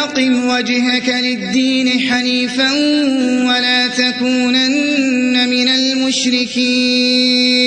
فأقم وجهك للدين حنيفا ولا تكونن من المشركين.